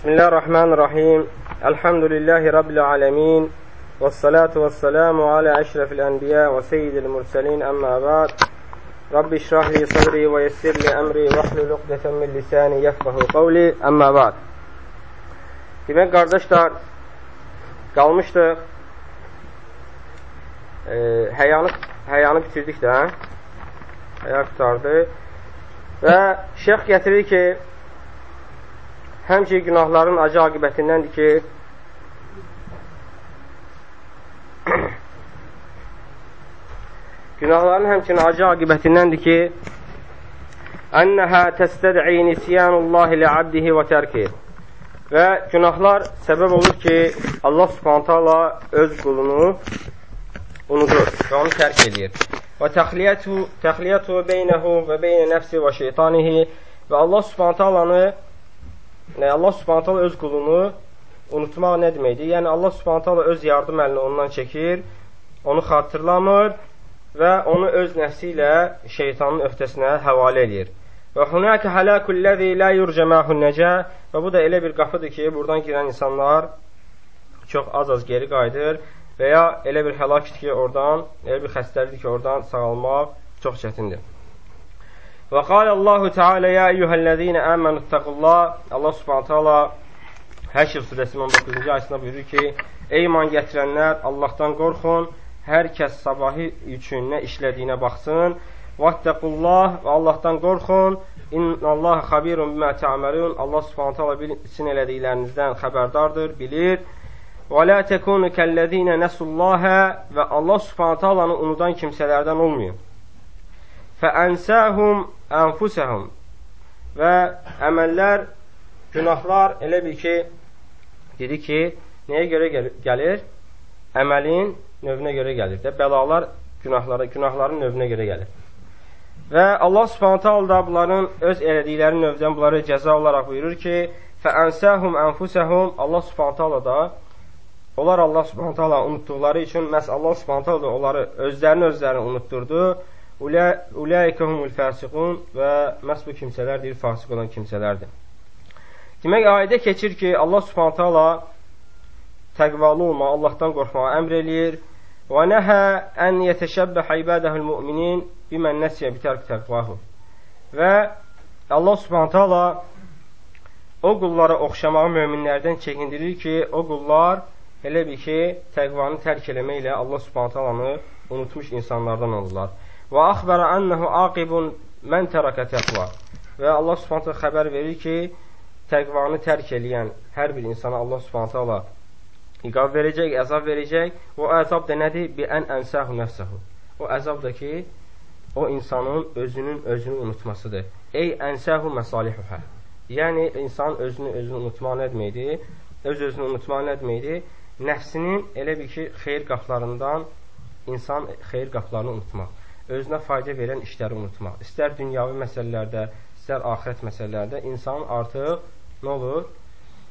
بسم الله الرحمن الرحيم الحمد لله رب العالمين والصلاة والسلام على أشرف الأنبياء وسيد المرسلين أما بعد رب اشرح لي صدري ويسر لي أمري واحلل عقدة من lisani yefqahu qavli amma ba'd. Demək qardaşlar qalmışdıq. E, həyanı həyanı bitirdik də. Həya qutardı. Və şeyx gətirir ki, həmçə günahların acı aqibətindəndir ki, günahların həmçinin acı aqibətindəndir ki, Ənəhə təstəd'i nisyanullahi li'abdihi və tərki Və günahlar səbəb olur ki, Allah subhantala öz qulunu unudur və onu tərk edir. Və təxliyyətu beynəhu və beynə nəfsi və şeytanihi və Allah subhantalanı Yəni Allah Subhanahu taala öz qulunu unutmaq nə deməkdir? Yəni Allah Subhanahu taala öz yardım əlini ondan çəkir, onu xatırlamır və onu öz nəfsi ilə şeytanın öhdəsinə həvalə edir. Və hunaka halakul ləzi la yurjamahu nəca və bu da elə bir qapıdır ki, buradan girən insanlar çox az-az geri qayıdır və ya elə bir həlakdir ki, oradan, elə bir xəstəlikdir ki, oradan sağalmaq çox çətindir. Və qalə Allahu Teala ya eyyuhəl-ləzina əmənu ittəqullah. Allah Subhanahu taala Həşr surəsinin 19-cu ayəsində buyurur ki: Ey iman gətirənlər, Allahdan qorxun. Hər kəs sabahı üçün nə işlədiyinə baxsın. Vattəqullah və Allahdan qorxun. İnnallaha xabirun bimə tə'malun. Allah Subhanahu taala sizin elədiklərinizdən xəbərdardır, bilir. Və la tekunu kəllezina nasullaha və Allah Subhanahu taalanı unudan kimsələrdən olmayın. Fəənsəhum ənfusəhum və əməllər, günahlar elə bil ki, dedi ki, nəyə görə gəlir? Əməlin növünə görə gəlir də. Bəlalar günahlara, günahların növünə görə gəlir. Və Allah Subhanahu da bunların öz elədikləri növdən bunları cəza olaraq buyurur ki, fəənsəhum ənfusəhum Allah Subhanahu da onlar Allah Subhanahu unutduqları üçün məhz Allah Subhanahu da onları özlərini özlərini unutturdu Uləikə humul fəsiqun və məhz bu kimsələr deyir, fasıq olan kimsələrdir. Demək, ayədə keçir ki, Allah subhanətə ala təqvalı olmağı, Allahdan qorxmağı əmr eləyir. Və nəhə ən yetəşəbbəhə ibədəhül müminin bimən nəsiyə bitərk təqvahu. Və Allah subhanətə ala o qullara oxşamağı möminlərdən çəkindirir ki, o qullar elə bir ki, təqvanı tərk eləməklə Allah subhanətə alanı unutmuş insanlardan olurlar. Və axbara annahu aqibun mən tərəkə təqva. Və Allah Subhanahu xəbər verir ki, təqvanı tərk eləyən hər bir insana Allah Subhanahu iqab verəcək, əzab verəcək. O əzab da nədir? Bi ən ənsahu nəfsəhu. O əzab da ki, o insanın özünün özünü unutmasıdır. Ey ənsahu məsalihuhə. Yəni insan özünü özünü unutmaq nə deməkdir? Öz özünü unutmaq nə deməkdir? Nəfsinin elə bir ki, xeyir qaplarından insan xeyir qaplarını unutmaq özünə fayda verən işləri unutmaq. İstər dünyavi məsələlərdə, istər axirət məsələlərdə insan artıq nə olur?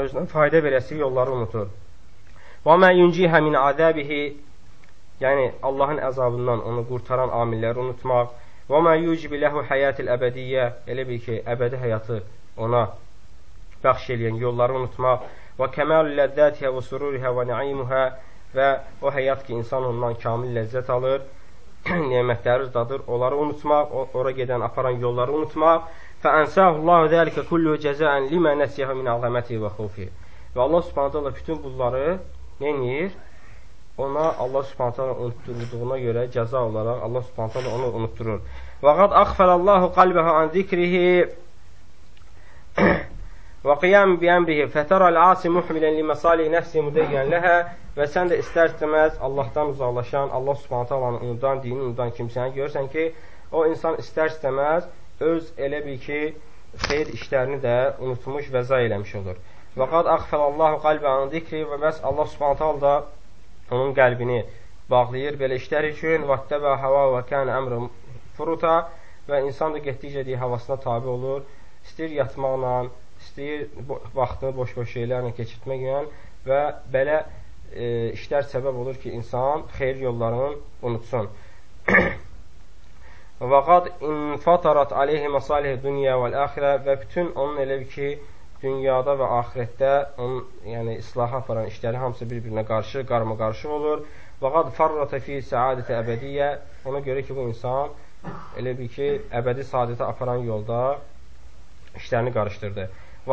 Özünə fayda verəsi yolları unutur. Və mə yuncihə min azəbihi yəni Allahın əzabından onu qurtaran amilləri unutmaq. Və mə yucibi ləhu həyatil əbədiyyə elə bil ki, əbədi həyatı ona bəxş eləyən yolları unutmaq. Və kəmal ləzzətihə və sururihə və naimuhə və o həyat ki, insan ondan kamil ləzzət alır nemətləri dadır, onları unutmaq, ora gedən, aparan yolları unutmaq. Fəənsəhullahu zəlikə kullu cəzəən limə nəsiyyəhə min əzəməti və xofi. Və Allah subhanətə Allah bütün bunları neyir? Ona Allah subhanətə Allah unutturduğuna görə cəza olaraq Allah subhanətə Allah onu unutturur. Və qad axfərəllahu qalbəhə an zikrihi və qiyam bi əmrihi fətərəl asi muhmilən li məsali nəfsi müdeyyən ləhə və sən də istər-istəməz Allahdan uzaqlaşan, Allah subhanətə alanı unudan, dini unudan kimsəni görürsən ki, o insan istər-istəməz öz elə bil ki, xeyr işlərini də unutmuş və zay eləmiş olur. Və qad axfəlallahu qalbə an zikri və bəs Allah subhanətə da onun qəlbini bağlayır belə işlər üçün vattəbə hava və kən əmrə furuta və insan da getdikcə deyə havasına tabi olur, istəyir yatmaqla, istəyir vaxtını boş-boş şeylərlə keçirtməklə və belə e, işlər səbəb olur ki, insan xeyir yollarını unutsun. və qad infatarat aleyhi masalih dünya vəl-əxirə və bütün onun elə ki, dünyada və axirətdə onun yəni islaha aparan işləri hamısı bir-birinə qarşı, qarma-qarışıq olur. Və qad farrata fi səadəti əbədiyyə ona görə ki, bu insan elə bir ki, əbədi saadətə aparan yolda işlərini qarışdırdı.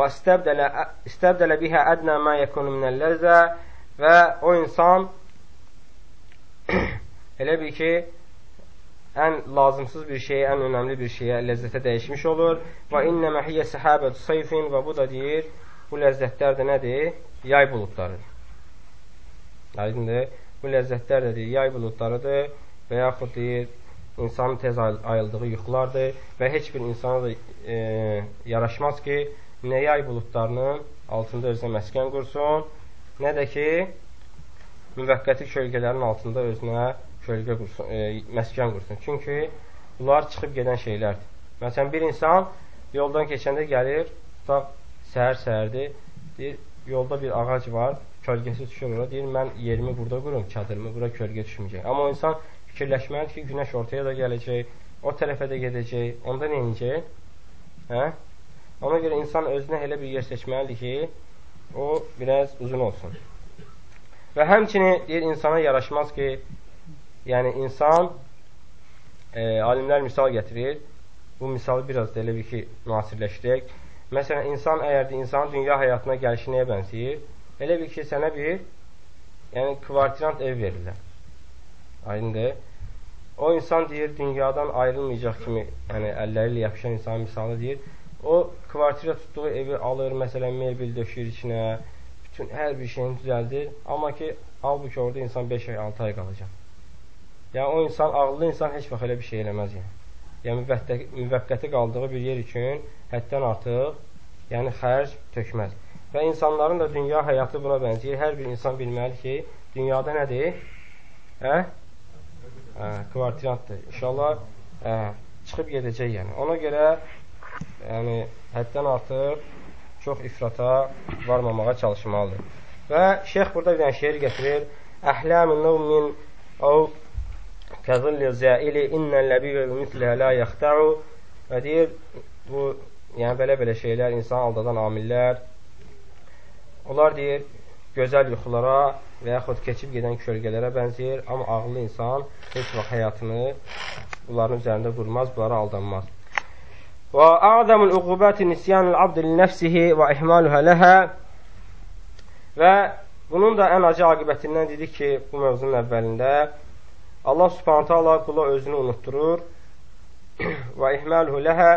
İstəbdələ, istəbdələ bihə ədnə mə yəkunu minəlləzə və o insan elə bir ki, ən lazımsız bir şeyə, ən önəmli bir şeyə ləzzətə dəyişmiş olur. Və innə məhiyyə səhabətü sayfin və bu da deyir, bu ləzzətlər də nədir? Yay buludları. Aydındır. Bu ləzzətlər də deyir, yay buludlarıdır və yaxud deyir, insanın tez ayıldığı yuxulardır və heç bir insana da e, yaraşmaz ki, nə yay buludlarının altında özünə məskən qursun, nə də ki, müvəqqəti kölgələrin altında özünə kölgə qursun, e, məskən qursun. Çünki bunlar çıxıb gedən şeylərdir. Məsələn, bir insan yoldan keçəndə gəlir, tutaq səhər-səhərdir, deyir, yolda bir ağac var, kölgəsi düşür ora, deyir, mən yerimi burada qurum, çadırımı, bura kölgə düşməyəcək. Amma o insan fikirləşməlidir ki, günəş ortaya da gələcək, o tərəfə də gedəcək, onda nə edəcək? Hə? Ona görə insan özünə elə bir yer seçməlidir ki, o biraz uzun olsun. Və həmçinin deyir, insana yaraşmaz ki, Yəni insan e, alimlər misal gətirir. Bu misalı biraz da elə bir ki, müasirləşdirək. Məsələn, insan əgər insanın dünya həyatına gəlişi nəyə bənzəyir? Elə bir ki, sənə bir yəni kvartirant ev verirlər. Aydındır. O insan deyir, dünyadan ayrılmayacaq kimi, yəni əlləri ilə yapışan insanın misalı deyir. O kvartira tutduğu evi alır, məsələn, mebel döşür içinə, bütün hər bir şeyini düzəldir. Amma ki, halbuki orada insan 5 ay, 6 ay qalacaq. Yəni o insan, ağıllı insan heç vaxt elə bir şey eləməz yəni. Yəni müvəqqəti, qaldığı bir yer üçün həddən artıq yəni xərc tökməz. Və insanların da dünya həyatı buna bənzəyir. Hər bir insan bilməli ki, dünyada nədir? Hə? Hə, kvartirantdır. İnşallah hə, çıxıb gedəcək yəni. Ona görə yəni həddən artıq çox ifrata varmamağa çalışmalıdır. Və şeyx burada bir dənə şeir gətirir. Əhləmin nəvmin əv Kəzilli zəili innən ləbiyyə mislə la yaxta'u və deyir, bu, yəni belə-belə şeylər, insan aldadan amillər, onlar deyir, gözəl yuxulara və yaxud keçib gedən kölgələrə bənzəyir, amma ağıllı insan heç vaxt həyatını bunların üzərində qurmaz, bunlara aldanmaz. Və a'zamul uqubəti nisyanul abd li nəfsihi və laha bunun da ən acı aqibətindən dedik ki, bu mövzunun əvvəlində Allah subhanətə Allah qula özünü unutturur və ihməluhu ləhə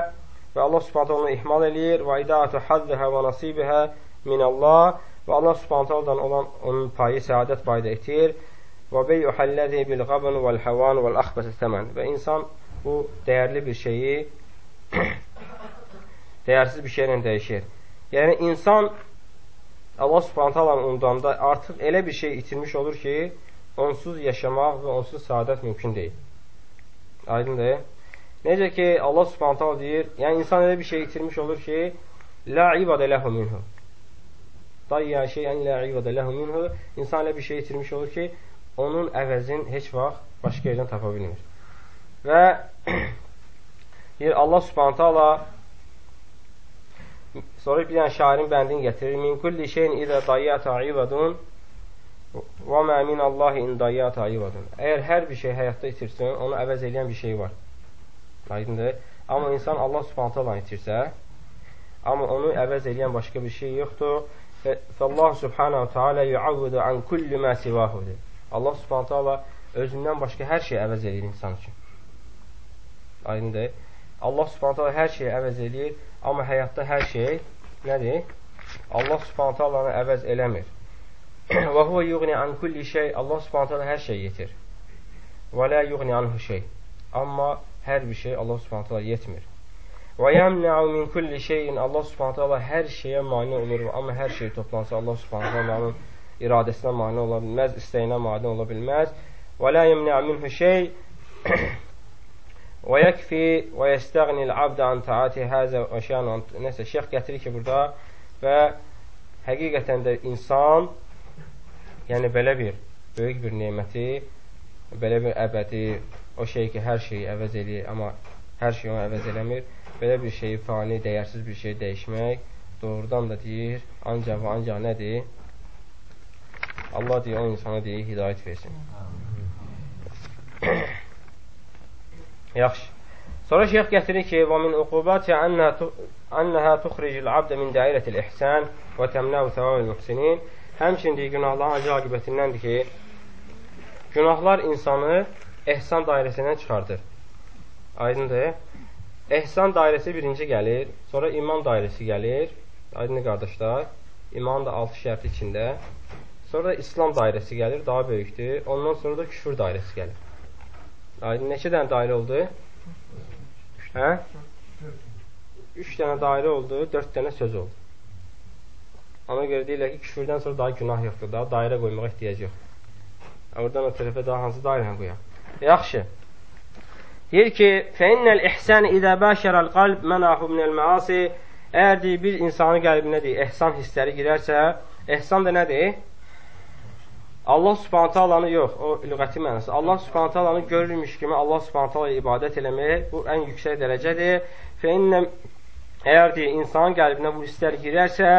və Allah subhanətə onu ihmal eləyir. Və idaətü hazzəhə və nasibihə minəllah və Allah Allahdan olan onun payı səadət payda etir və beyu həlləzi bil qabın vəl həvan vəl əxbəsə təmən və insan bu dəyərli bir şeyi dəyərsiz bir şeylə dəyişir. Yəni insan Allah subhanətə Allahın unudanda artıq elə bir şey itirmiş olur ki, onsuz yaşamaq və onsuz saadət mümkün deyil. Aydındır? Necə ki, Allah subhanətə deyir, yəni insan elə bir şey itirmiş olur ki, La ibadə ləhu minhu. Dayya şeyən la ibadə ləhu minhu. İnsan elə bir şey itirmiş olur ki, onun əvəzin heç vaxt başqa yerdən tapa bilmir. Və deyir, Allah subhanətə Allah sonra bir dənə şairin bəndini gətirir. Min kulli şeyin idə dayyətə ibadun Və mə min Allah indayyat ayivadın. Əgər hər bir şey həyatda itirsin, onu əvəz edən bir şey var. Aydındır. Amma insan Allah subhanətə Allah itirsə, amma onu əvəz edən başqa bir şey yoxdur. Fəllahu subhanahu teala yuavvidu an kulli mə sivahudur. Allah subhanətə Allah özündən başqa hər şeyi əvəz edir insan üçün. Aydındır. Allah subhanətə Allah hər şeyi əvəz edir, amma həyatda hər şey nədir? Allah subhanətə Allah'ını əvəz eləmir. Və huvə yuğni an kulli şey Allah subhanətə hər şey yetir. Və lə yuğni anhu şey. Amma hər bir şey Allah subhanətə yetmir. Və yəmnəu min kulli şeyin Allah subhanətə hər şeyə mani olur. Amma hər şey toplansa Allah subhanətə onun iradəsinə mani ola bilməz, istəyinə mani ola bilməz. Və lə yəmnəu minhu şey və yəkfi və yəstəğnil abdə an taati həzə və şəyan nəsə şeyx gətirir ki, burada və həqiqətən də insan Yəni belə bir böyük bir neməti, belə bir əbədi, o şey ki, hər şeyi əvəz eləyir, amma hər şey onu əvəz eləmir. Belə bir şeyi fani, dəyərsiz bir şey dəyişmək doğrudan da deyir, ancaq və ancaq nədir? Allah deyir, o insana deyir, hidayət versin. Yaxşı. Sonra şeyx gətirir ki, və min uqubati annəhə tuxricil abdə min dairətil ihsan və təmnəu təvavil muhsinin. Həmçinin günahların acı aqibətindəndir ki, günahlar insanı ehsan dairəsindən çıxardır. Aydındır. Ehsan dairəsi birinci gəlir, sonra iman dairəsi gəlir. Aydın qardaşlar, iman da altı şərti içində. Sonra İslam dairəsi gəlir, daha böyükdür. Ondan sonra da küfür dairəsi gəlir. Neçə dənə dairə oldu? Hə? Üç dənə dairə oldu, dörd dənə söz oldu. Ona görə deyirlər ki, küfürdən sonra daha günah yoxdur, daha dairə qoymağa ehtiyac yoxdur. Oradan o tərəfə daha hansı dairəni qoyaq? Yaxşı. Deyir ki, fəinnəl ihsən idə bəşərəl qalb mənahu minəl məasi Əgər deyir, bir insanın qəlbinə deyir, ehsan hissləri girərsə, ehsan da nədir? Allah Subhanahu taalanı yox, o lüğəti mənası. Allah Subhanahu taalanı görürmüş kimi Allah Subhanahu taala ibadət eləmək bu ən yüksək dərəcədir. Fə innə əgər deyə insanın qəlbinə bu hisslər girərsə,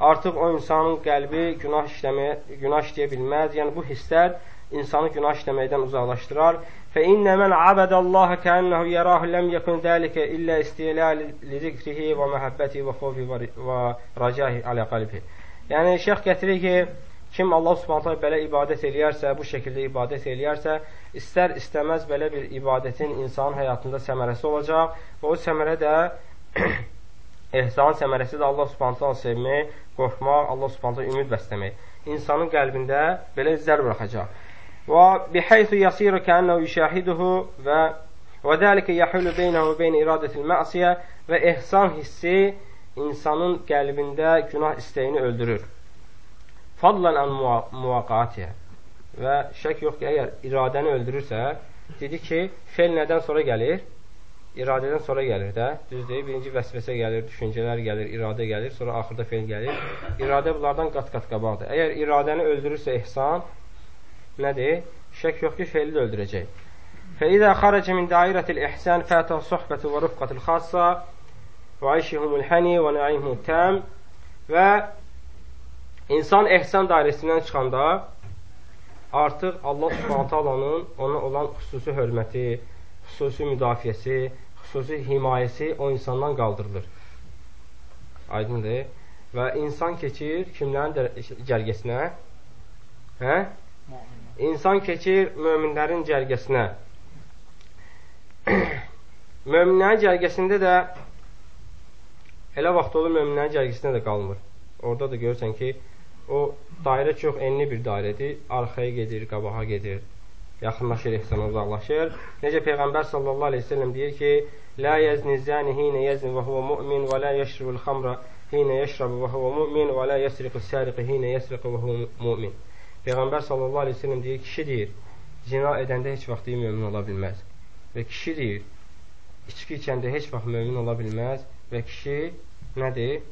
artıq o insanın qəlbi günah işləməyə, günah işləyə bilməz. Yəni bu hisslər insanı günah işləməkdən uzaqlaşdırar. Fə innə mən abadallaha kənnəhu yarahu ləm yekun zəlikə illə istiyəlal li zikrihi və məhəbbəti və xofi və racahi alə qalbi. Yəni şeyx gətirir ki, Kim Allah Subhanahu belə ibadət eləyərsə, bu şəkildə ibadət eləyərsə, istər istəməz belə bir ibadətin insanın həyatında səmərəsi olacaq və o səmərə də ehsan səmərəsi də Allah Subhanahu sevmək, qorxmaq, Allah Subhanahu ümid bəsləmək. İnsanın qəlbində belə izlər buraxacaq. Və bihaysu yasiru kənnəhu yüşahiduhu və və dəlikə yahulu beynahu və beyn iradətil məsiyə və ehsan hissi insanın qəlbində günah istəyini öldürür. Fadlan an muvaqatiyə və şək yox ki, əgər iradəni öldürürsə, dedi ki, fel nədən sonra gəlir? İradədən sonra gəlir də. Düz deyil, birinci vəsvəsə gəlir, düşüncələr gəlir, iradə gəlir, sonra axırda fel gəlir. İradə bunlardan qat-qat qabaqdır. Əgər iradəni öldürürsə ehsan, nədir? Şək yox ki, feili də öldürəcək. Dairətil ihsən fətə sohbəti və rüfqatil xassa və ayşihumul hani və naimhul təm və insan ehsan dairəsindən çıxanda artıq Allah subhanətə alanın ona olan xüsusi hörməti, xüsusi müdafiəsi, xüsusi himayəsi o insandan qaldırılır. Aydındır. Və insan keçir kimlərin cərgəsinə? Hə? insan keçir möminlərin cərgəsinə. möminlərin cərgəsində də elə vaxt olur möminlərin cərgəsində də qalmır. Orada da görürsən ki, o dairə çox enli bir dairədir. Arxaya gedir, qabağa gedir. Yaxınlaşır, ehsana uzaqlaşır. Necə Peyğəmbər sallallahu aleyhi ve sellem deyir ki, La yezni zani hine yezni və huve mu'min və la yeşribul xamra hine yeşrabu və huve mu'min və la yesriqu səriqi hine yesriqu və huve mu'min. Peyğəmbər sallallahu aleyhi ve sellem deyir, kişi deyir, zina edəndə heç vaxt deyir, mömin ola bilməz. Və kişi deyir, içki içəndə heç vaxt mömin ola bilməz və kişi nədir?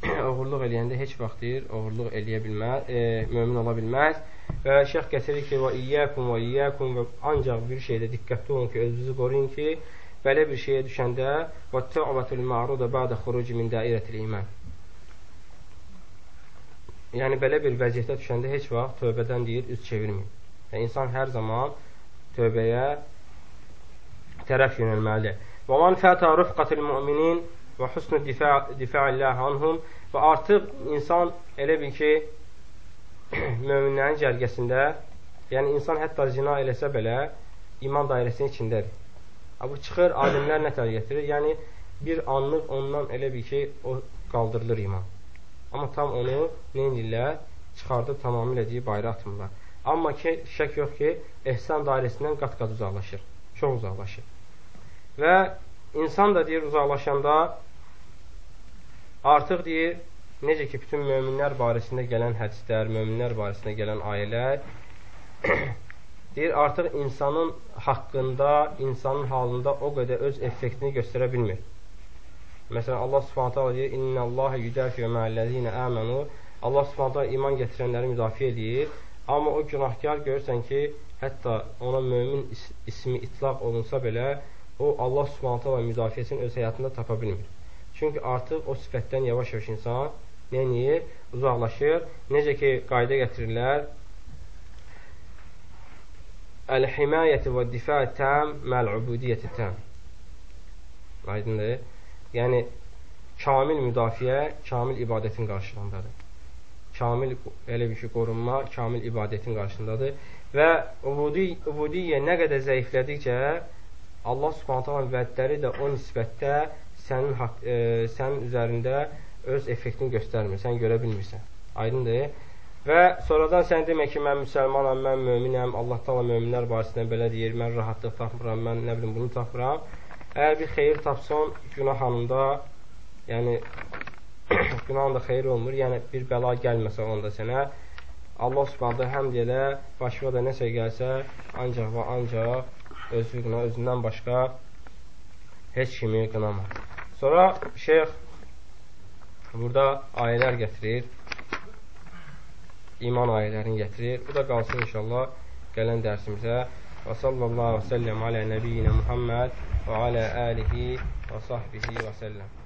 oğurluq eləyəndə heç vaxt deyir, oğurluq eləyə bilməz, e, mömin ola bilməz. Və şeyx gətirir ki, və iyyəkum və iyyəkum və ancaq bir şeydə diqqətli olun ki, özünüzü qoruyun ki, belə bir şeyə düşəndə və tə'vatul ma'ruda ba'da xuruci min dairətil iman yəni belə bir vəziyyətə düşəndə heç vaxt tövbədən deyir, üz çevirməyin. Yəni, insan hər zaman tövbəyə tərəf yönəlməlidir. Və man fəta rufqatil müminin və husnu difa'illah anhum və artıq insan elə bil ki, möminlərin cərgəsində, yəni insan hətta zina eləsə belə iman dairəsinin içindədir. Bu çıxır, alimlər nə tər getirir? Yəni, bir anlıq ondan elə bir ki, o qaldırılır iman. Amma tam onu nə edirlər? Çıxardıb tamamilə deyib bayra atmırlar. Amma ki, şək yox ki, ehsan dairəsindən qat-qat uzaqlaşır. Çox uzaqlaşır. Və insan da deyir, uzaqlaşanda artıq deyir, necə ki, bütün möminlər barəsində gələn hədislər, möminlər barəsində gələn ayələr deyir, artıq insanın haqqında, insanın halında o qədər öz effektini göstərə bilmir. Məsələn, Allah Subhanahu taala deyir: "İnnallaha yudafi'u ma'allazina amanu." Allah Subhanahu taala iman gətirənləri müdafiə edir. Amma o günahkar görürsən ki, hətta ona mömin is ismi itlaq olunsa belə, o Allah Subhanahu taala müdafiəsini öz həyatında tapa bilmir. Çünki artıq o sifətdən yavaş-yavaş insan neyir? Uzaqlaşır. Necə ki, qayda gətirirlər. Əl-himayəti və difa təm məl-ubudiyyəti təm. Aydındır. Yəni, kamil müdafiə, kamil ibadətin qarşılığındadır. Kamil, elə bir ki, qorunma, kamil ibadətin qarşılığındadır. Və ubudiyyə nə qədər zəiflədikcə, Allah subhanətələ vədləri də o nisbətdə sənin, haqq, e, sənin üzərində öz effektini göstərmir, sən görə bilmirsən. Aydındır. Və sonradan sən demək ki, mən müsəlmanam, mən möminəm, Allah təala möminlər barəsində belə deyir, mən rahatlıq tapmıram, mən nə bilim bunu tapmıram. Əgər bir xeyir tapsan, günah anında, yəni günahında xeyir olmur, yəni bir bəla gəlməsə onda sənə, Allah subhanədə həmd elə, başqa da nəsə gəlsə, ancaq və ancaq özü qına, özündən başqa heç kimi qınamaz. Sonra şeyx burada ayələr gətirir. İman ayələrini gətirir. Bu da qalsın inşallah gələn dərsimizə. Və sallallahu və səlləm alə nəbiyyinə Muhammed və alə alihi və sahbihi və səlləm.